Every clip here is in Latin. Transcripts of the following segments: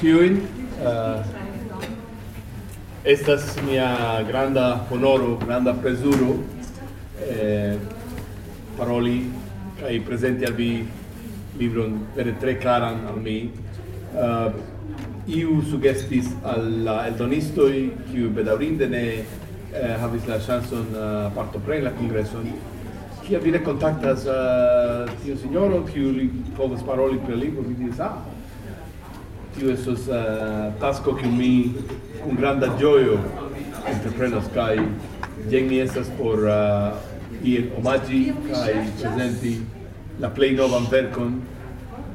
tiuin Uh, eh, estas mia granda honoro, granda presuro eh, paroli kai presenti al vi libron per tre caran al mi. Uh, iu sugestis al la eldonistoj, kiu ne eh, havis la chanson uh, eh, partopreni la kongreson, chi vi ne contactas uh, tio signoro kiu li povas paroli per libro, vi diris, ah, tio esos uh, tasko kiu mi kun granda ĝojo entreprenos kaj jen mi estas por eh, uh, ir omaĝi kaj prezenti la plej novan verkon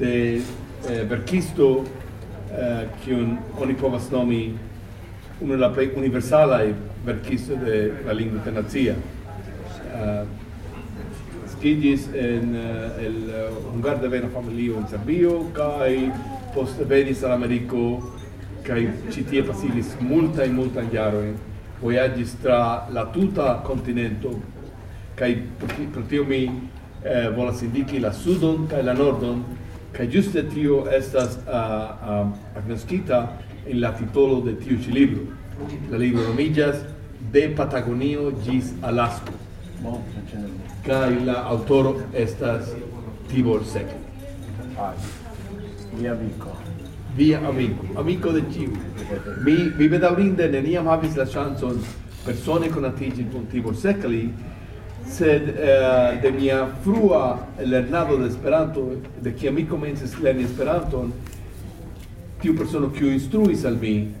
de eh, verkisto uh, kiun oni povas nomi unu la plej universalaj verkisto de la lingvo internacia. Uh, Skidis en uh, el hungar devena familio en Serbio kaj post venis al Americo kai ci tie pasilis multa e multa jaroi voyagis tra la tuta continento kai per tio mi eh, volas indiki la sudon kai la nordon kai juste tio estas a uh, agnoskita en la titolo de tiu ĉi libro la libro nomiĝas de Patagonio gis Alasko kai la autoro estas Tibor Sek. Mia amico. Via amico, amico de ciu. Mi, mi bedaurinde neniam havis la chanson persone konatiĝi kun Tibor Sekli, sed eh, de mia frua lernado de Esperanto, de kia mi komencis lerni Esperanto, tiu persona kiu instruis al mi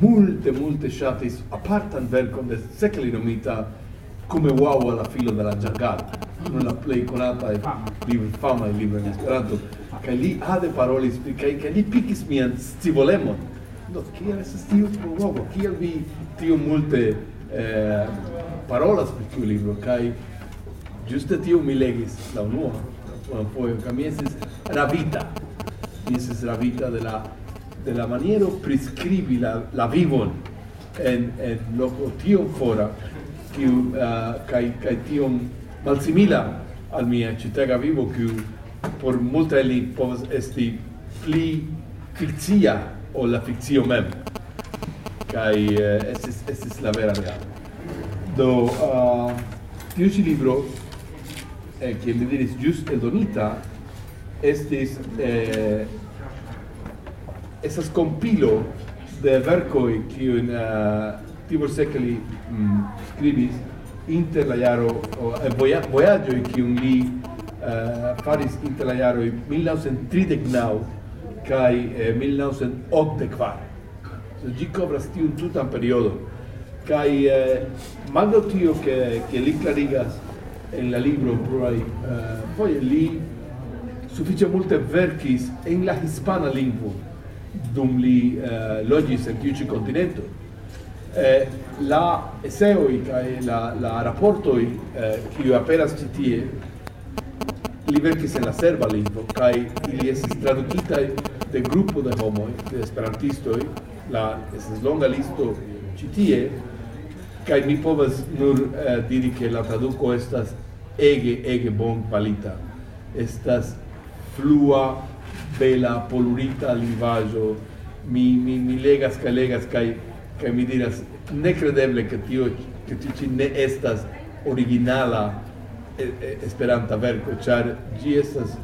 multe multe ŝatis apartan vercon de Sekli nomita Come wow alla filo della giargata non la play conata e libro fama e libro in Esperanto. Kaj li ade parolis pri kaj kaj li pikis mian scivolemon. Do stiu estas tiu provogo kiel vi tio multe eh, parolas pri tiu libro? Kai giusto tio mi legis la unua poi kaj mi estis ravita. Mi estis ravita de la de la maniero prescribi la la vivon en en loco tio fora kiu eh, uh, kai kai tio malsimila al mia citega vivo che por multa li povas esti pli fikcia o la fikcio mem. Kai uh, estis estis la vera real do uh, tiu ci libro eh, che mi diris el Donita estis eh, esas compilo de vercoi in uh, eh, Tibor Sekeli mm, scribis inter la jaro vojaĝo un li uh, faris inter la jaro 1939 kai eh, 1984. So, ĝi kovras tiun tutan periodo kai eh, mando tio che che li clarigas en la libro poi uh, poi li suffice multe verkis en la hispana lingvo dum li uh, logis en tiu ĉi eh, la eseoi kai la la rapportoi eh, kiu aperas ĉi li verkis en la serba lingvo kai ili es tradukitaj de grupo de homo de esperantisto la es longa listo citie kai kaj mi povas nur eh, diri ke la traduko estas ege ege bon palita. Estas flua bela polurita linguaggio mi mi mi legas kaj legas kai kaj mi diras nekredeble ke tio ke tio ĉi ne estas originala esperanta verko ĉar ĝi estas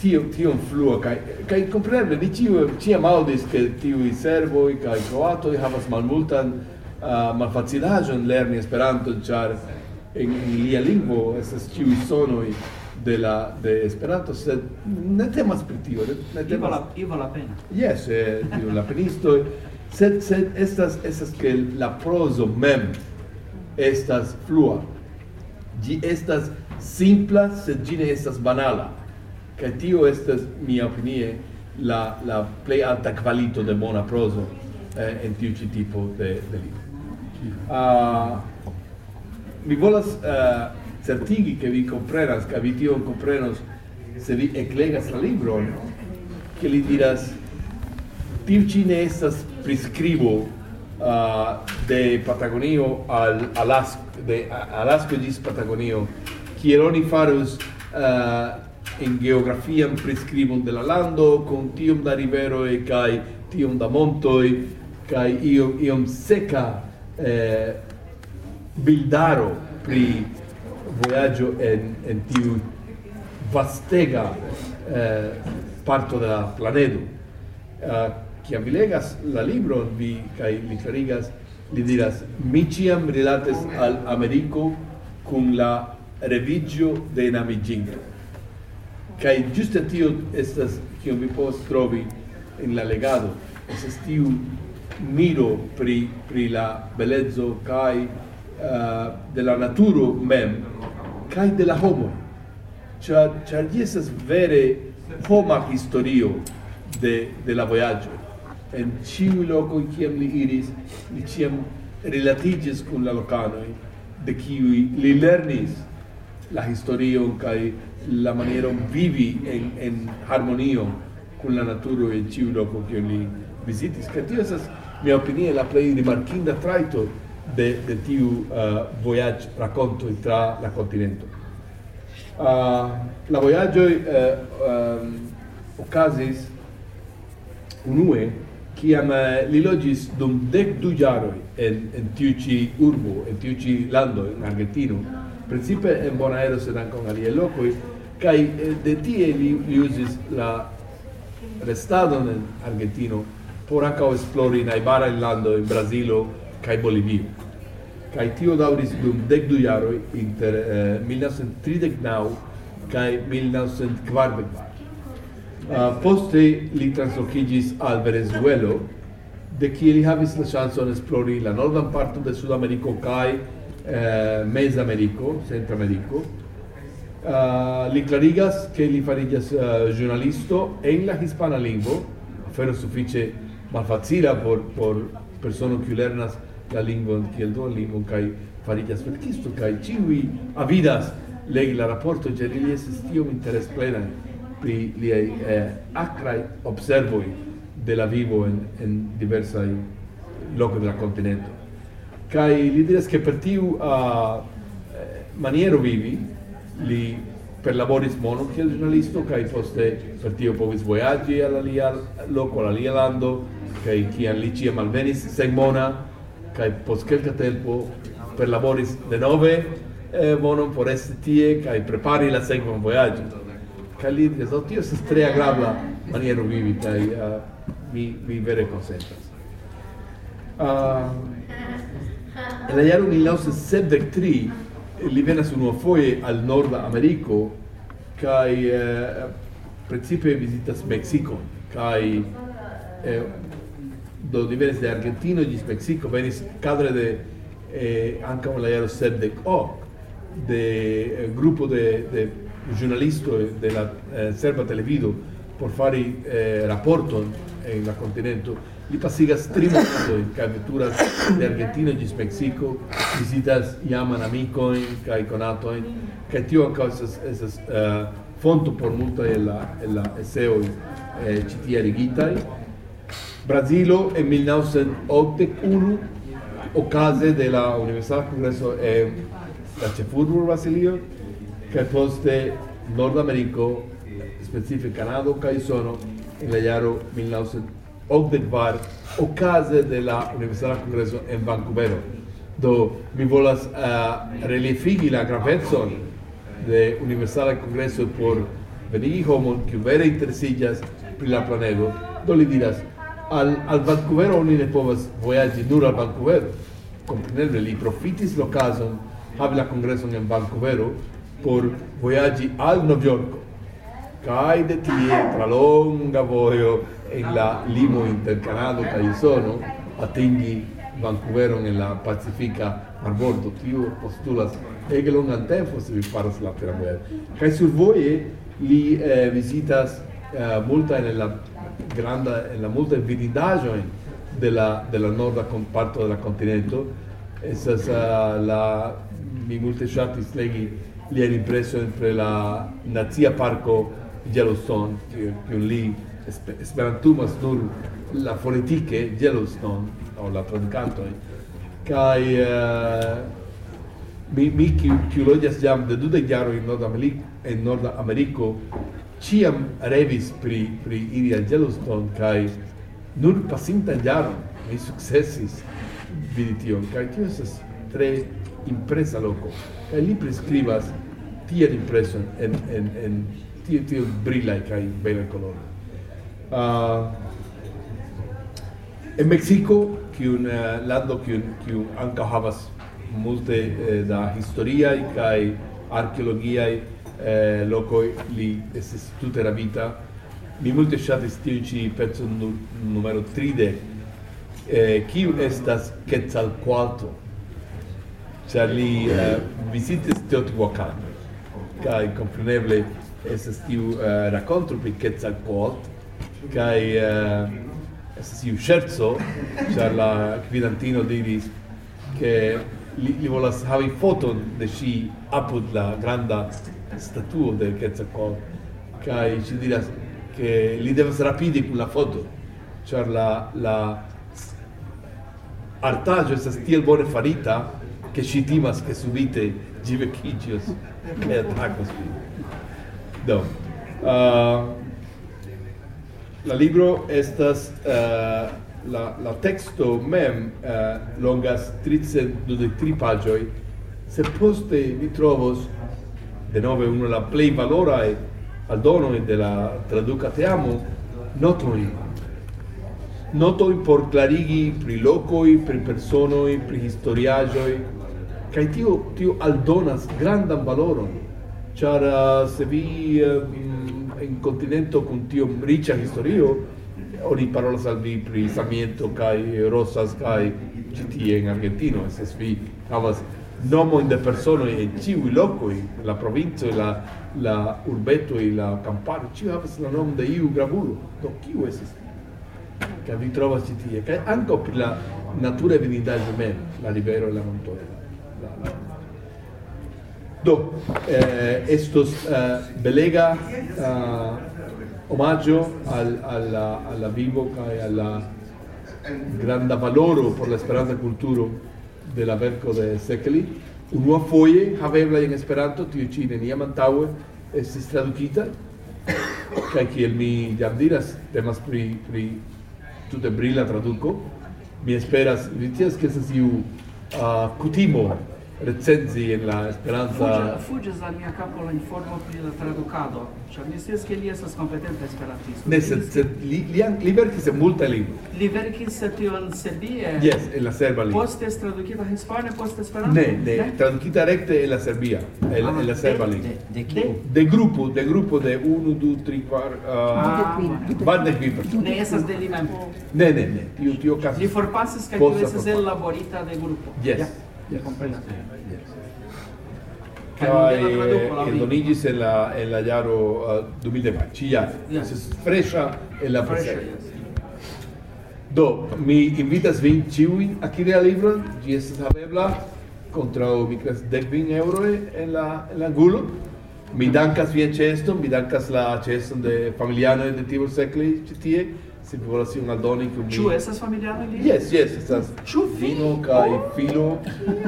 tio tio flua kaj kaj kompreneble ni ĉiu ĉiam aŭdis ke tiuj kai kaj kroatoj havas malmultan uh, malfacilaĵon lerni Esperanton ĉar en, en lia lingvo estas ĉiuj sonoj de la de Esperanto sed ne temas pri tio ne temas. la io la pena. Yes eh, tio la penisto sed sed estas estas ke la prozo mem estas flua. Gi estas simpla sed gi ne estas banala. Kaj tio estas mia opinie la la plej alta kvalito de bona prozo eh, en tiu ĉi tipo de de libro. Uh, mi volas uh, certigi che vi comprenas, che vi tion comprenos, se vi eclegas la libro che li diras, tiu ci ne estas prescribo uh, de Patagonio al Alaska, de Alaska gis Patagonio, kiel oni farus uh, in geografia prescribon de la lando, con tium da rivero e kai tium da montoi, kai io iom seca eh, bildaro pri voyaggio en, en tiu vastega eh, parto de la planedo. Uh, eh, che vi legas la libro vi, kai li clarigas, li diras, mi ciam rilates al Americo cum la revigio de enamiginto. kai giusto tio estas, che vi pos trovi in la legado, es tiu miro pri, pri la belezzo kai uh, de la naturo mem kai de la homo cha cha dieses vere homa historio de de la vojaĝo en ciu loco in kien li iris li ciam relatiges con la locano de qui li lernis la historio kai la manieron vivi en en harmonio con la naturo en ciu loco che li visitis. Che tio estas mia opinie la play di Marquinda Traito de, de tiu eh, uh, voyage racconto tra la continento. Uh, la voyage uh, um, eh, ocasis unue kiam uh, li logis dum dec du jaroi en, en tiu ci urbo, en tiu ci lando, en Argentino, principe en Bonaeros et ancon alie locoi, kai eh, de tie li, li usis la restadon en Argentino por ankaŭ esplori naibara in lando, in Brasilo, kai Bolivio. Kai tio dauris dum dec du jaroj inter eh, 1939 kai 1940. Uh, poste li translocigis al Venezuelo, de qui li havis la ŝancon esplori la nordan parto de Sudameriko kai eh, Mezameriko, Centrameriko. Uh, li clarigas che li farigas uh, eh, giornalisto en la hispana lingua, afero suffice malfacila por por persono kiu lernas la lingua kiel duan lingua kai fariĝas verkisto kai ĉiuj avidas legi la raporto ĉar ili estis tiom interesplenaj pri li eh, acrai observoi de la vivo en, en diversa loco de la kontinento. Kaj li diras che per tiu uh, maniero vivi li per laboris mono che il ĵurnalisto kai poste per tio povis voyaggi al lia loco al lia lando, kai kiam li ĉie malvenis senmona kai pos kelka tempo nove denove eh, monon por esti tie kai prepari la segmon voyage kai li do oh, tio se tre agrabla maniero vivi kai uh, mi, mi vere consentas Uh, en la jaro 1973 li venas unuafoje al nord americo kai uh, principe visitas mexico kai eh, do diversi de Argentino di Meksiko, venis cadre de eh, ankaŭ la sed de ok de eh, grupo de, de giornalisto de la eh, serba televido por fari eh, rapporto en la continente Li pasigas tri monatojn kaj veturas de Argentino visitas Meksiko, amico in kai conato in che tio ankaŭ esas estas uh, fonto por multa e la e la seo eh, citia rigitai. Brazilo em 1981, ocasión de la Universidad del Congreso eh, de fútbol brasileño, que de Norteamérica, específico Canadá Caisono, en el año 1984, ocasión de la Universidad del Congreso en Vancouver, donde mi volas uh, eh, relifigi la gravezon de Universidad Congreso por venir homon que hubiera intercillas pri la planego, do li diras, al, al Vancouver oni ne povas vojaĝi nur al Vancouver. Kompreneble li profitis la okazon havi la kongreson en Vancouver por vojaĝi al Novjorko kaj de tie tra longa vojo en la limo inter Kanado kaj Usono atingi Vancouver en la Pacifica marbordo. Tio postulas ege longan tempo se vi faras la teravojo kaj survoje li eh, vizitas eh, multajn en la granda en la multa vidindajo de la de la norda comparto de la continento. Es uh, ah, la mi multe ŝatis legi lian impresso entre la nazia parco Yellowstone kiun li esperantumas nur la fonetike Yellowstone o la tradukantojn kai uh, ah, mi mi kiu kiu lo jam de dude jaro in nord america en Nordameriko ciam revis pri, pri iri al Yellowstone, kai nur pasinta jaro mi successis vidi tion, kai tio esas tre impresa loco, kai li prescribas tiel impreson en, en, en tio, tio brilla kai bela color. Uh, ah, en Mexico, kiun uh, eh, lando kiun, kiun anca havas multe eh, da historia kai archeologiae eh, loco li tutta tute rabita. Mi multe ŝatis stilci pezzo nu, numero 30, eh, kiu estas Quetzalcoatl, ĉar li eh, visite Teotihuacan, kaj kompreneble estas tiu eh, racconto pri Quetzalcoatl, kai eh, esse tiu scherzo char la guidantino diris che li, li volas havi foton de si apud la granda statuo del Quetzalcoatl. Kai ci diras che li devas rapidi con la foto. Cioè la la artaggio sta stiel bone farita che ci timas che subite givecchigios che attacos do uh, la libro estas uh, la la texto mem uh, longas 323 pagioi se poste vi trovos de nove uno la play valora e al dono e della traduca te amo notoi. Notoi por clarigi pri loco i pri persono i pri historiajoi kai tio tio aldonas grandan valoron. Char uh, se vi uh, in, in continento con tio riĉa historio oni parola salvi pri samiento kai rosas kai citi en Argentino se vi havas nomo in de persona e ciu locoi la provincia la la urbeto e la campana ciu havas la nom de iu gravulo. Do kiu es che vi trovas ĉi e kaj ankaŭ la natura vidindaĵo me la rivero la monto la, la. do eh, estos eh, belega eh, omaggio al, alla, alla vivo e alla grande valoro per la speranza cultura de la verco de Sekeli, unua foie, havebla en Esperanto, tiu ĉi neniam antaue, estis traducita, kaj kiel mi jam diras, temas pri, pri tute brila traduko, mi esperas, vi scias ke estas iu uh, kutimo recenzi en la Esperanza... Fuĝas al mia kapo la informo pri la tradukado, ĉar mi scias ke li estas kompetenta esperantisto. Ne, sed, sed li, li, li verkis en multaj lingvoj. Li verkis tion serbie? Jes, en la serba lingvo. Poste estis tradukita hispane, poste esperanto? Ne, ne, tradukita rekte en la serbia, en, ah, en la serba lingvo. De, de, de, de grupo, de grupo de unu, du, tri, kvar... Uh, ah, ah Bande kviper. Ne estas de li mem. Ne, ne, ne, tio, tio kasis. Li forpasis kaj tio estas ellaborita de grupo. Yes. Yeah. Kai in eh, Donigis è la en la Iaro uh, 2020 Iaro. Yes. es Fresha en la Fresha. Yes. Do mi invitas vin ciuin akiri la libro, ĝi estas havebla o mi kredas dekvin eŭroj en la en la angulo. Mi dankas vian ceston, mi dankas la ceston de familiano de Tibor Sekli ci tie, se vi volas ion aldoni che mi... Ĉu estas familiano li? Yes, yes, estas. Ĉu? Vino kaj filo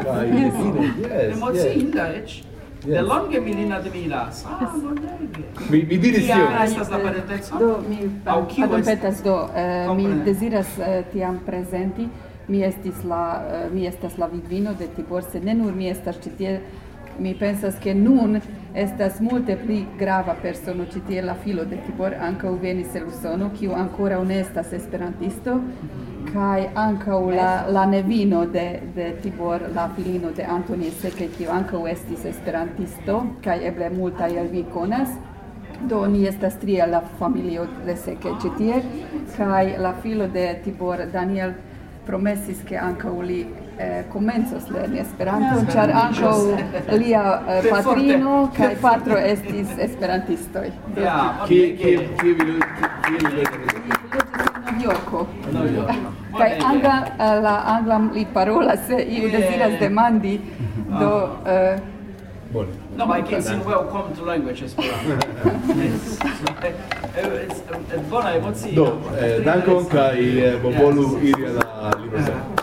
kaj vino, yes, Emociinda eĉ. Yes. Delonge mi lin admiras. Ah, bonege. Mi, mi diris tio. Kia estas la parenteco? Do, mi padompetas, do, eh, mi deziras eh, tiam prezenti. Mi estis la, eh, mi estas la vidvino de Tibor, se ne nur mi estas ĉi tie, mi pensas che nun estas multe pli grava persono ĉi tie la filo de Tibor ankaŭ venis el Usono kiu ankoraŭ ne estas esperantisto kaj ankaŭ la la nevino de de Tibor la filino de Antoni Seke kiu ankaŭ estis esperantisto kaj eble multaj el vi konas. Do ni estas tria la familio de Seke ĉi tie kaj la filo de Tibor Daniel promesis ke ankaŭ li komencos eh, lerni Esperanton, ĉar ankaŭ lia eh, patrino kaj patro estis esperantistoj. Ja, kiel kiel vi kiel Novjorko. Kaj angla eh, eh, la anglam li parolas, iu deziras demandi ah. do eh, Bone. No, but I can welcome to language Esperanto. Bona, emocion. Do, dankon kaj bonvolu iri al la libro.